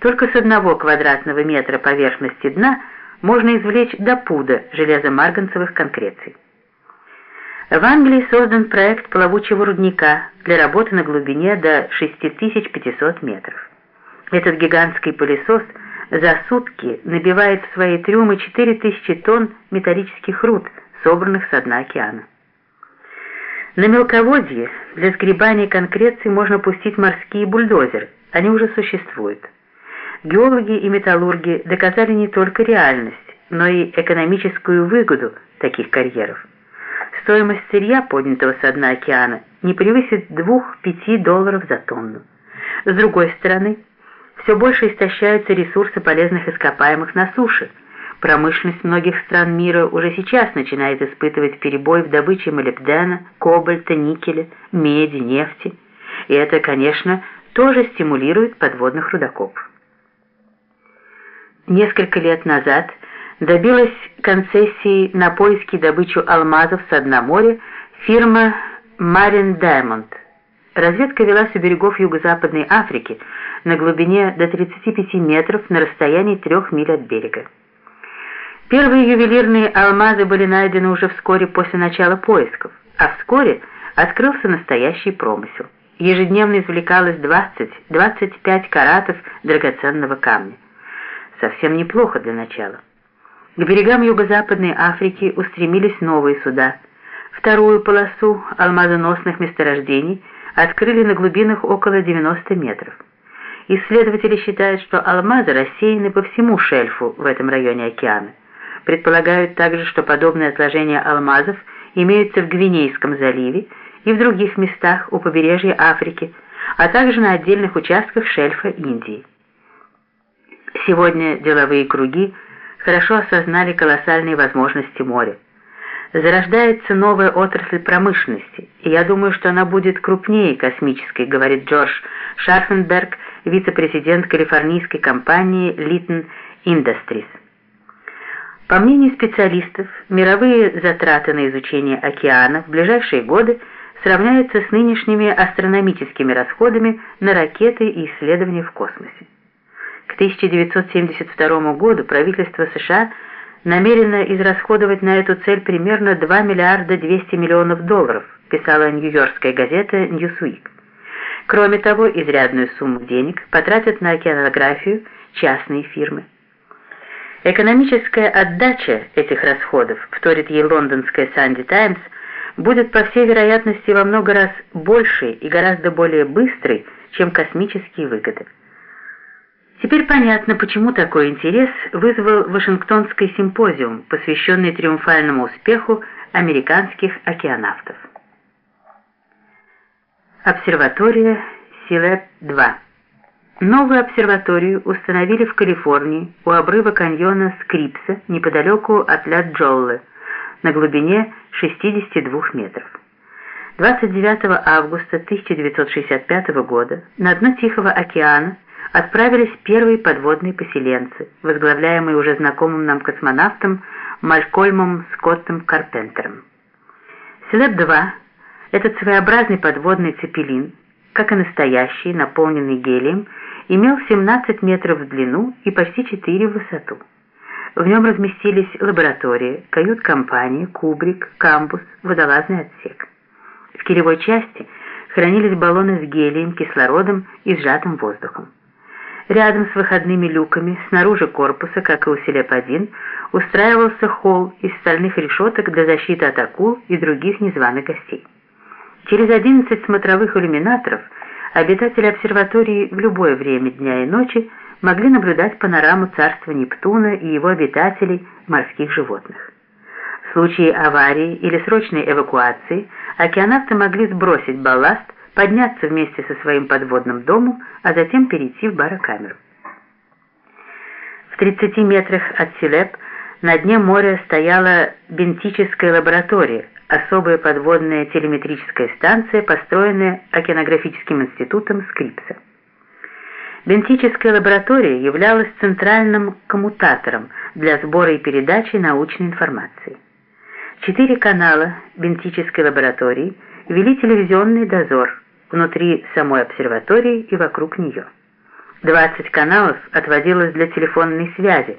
Только с одного квадратного метра поверхности дна можно извлечь до пуда железомарганцевых конкреций. В Англии создан проект плавучего рудника для работы на глубине до 6500 метров. Этот гигантский пылесос за сутки набивает в свои трюмы 4000 тонн металлических руд, собранных с дна океана. На мелководье для сгребания конкреции можно пустить морские бульдозеры, они уже существуют. Геологи и металлурги доказали не только реальность, но и экономическую выгоду таких карьеров. Стоимость сырья, поднятого со дна океана, не превысит 2-5 долларов за тонну. С другой стороны, все больше истощаются ресурсы полезных ископаемых на суше – Промышленность многих стран мира уже сейчас начинает испытывать перебой в добыче молибдена, кобальта, никеля, меди, нефти. И это, конечно, тоже стимулирует подводных рудокопов. Несколько лет назад добилась концессии на поиски и добычу алмазов с дна моря фирма Marine Diamond. Разведка велась у берегов Юго-Западной Африки на глубине до 35 метров на расстоянии 3 миль от берега. Первые ювелирные алмазы были найдены уже вскоре после начала поисков, а вскоре открылся настоящий промысел. Ежедневно извлекалось 20-25 каратов драгоценного камня. Совсем неплохо для начала. К берегам юго-западной Африки устремились новые суда. Вторую полосу алмазоносных месторождений открыли на глубинах около 90 метров. Исследователи считают, что алмазы рассеяны по всему шельфу в этом районе океана. Предполагают также, что подобные отложения алмазов имеются в Гвинейском заливе и в других местах у побережья Африки, а также на отдельных участках шельфа Индии. Сегодня деловые круги хорошо осознали колоссальные возможности моря. Зарождается новая отрасль промышленности, и я думаю, что она будет крупнее космической, говорит Джордж Шарфенберг, вице-президент калифорнийской компании Litton Industries. По мнению специалистов, мировые затраты на изучение океана в ближайшие годы сравняются с нынешними астрономическими расходами на ракеты и исследования в космосе. К 1972 году правительство США намерено израсходовать на эту цель примерно 2 миллиарда 200 миллионов долларов, писала нью-йоркская газета Newsweek. Кроме того, изрядную сумму денег потратят на океанографию частные фирмы. Экономическая отдача этих расходов, вторит ей лондонская Санди Таймс, будет по всей вероятности во много раз большей и гораздо более быстрой, чем космические выгоды. Теперь понятно, почему такой интерес вызвал Вашингтонский симпозиум, посвященный триумфальному успеху американских океанавтов. Обсерватория Силеп-2 Новую обсерваторию установили в Калифорнии у обрыва каньона Скрипса неподалеку от Ля-Джоллы на глубине 62 метров. 29 августа 1965 года на дно Тихого океана отправились первые подводные поселенцы, возглавляемые уже знакомым нам космонавтом Малькольмом Скоттом Карпентером. Селеп-2 – этот своеобразный подводный цепелин, как и настоящий, наполненный гелием, имел 17 метров в длину и почти 4 в высоту. В нем разместились лаборатория, кают-компания, кубрик, камбус, водолазный отсек. В килевой части хранились баллоны с гелием, кислородом и сжатым воздухом. Рядом с выходными люками, снаружи корпуса, как и у Селеп-1, устраивался холл из стальных решеток для защиты от акул и других незваных гостей. Через 11 смотровых иллюминаторов – обитатели обсерватории в любое время дня и ночи могли наблюдать панораму царства Нептуна и его обитателей, морских животных. В случае аварии или срочной эвакуации океанавты могли сбросить балласт, подняться вместе со своим подводным домом, а затем перейти в барокамеру. В 30 метрах от Силеп на дне моря стояла бентическая лаборатория, особая подводная телеметрическая станция, построенная океанографическим институтом Скрипса. Бентическая лаборатория являлась центральным коммутатором для сбора и передачи научной информации. Четыре канала бентической лаборатории вели телевизионный дозор внутри самой обсерватории и вокруг нее. 20 каналов отводилось для телефонной связи,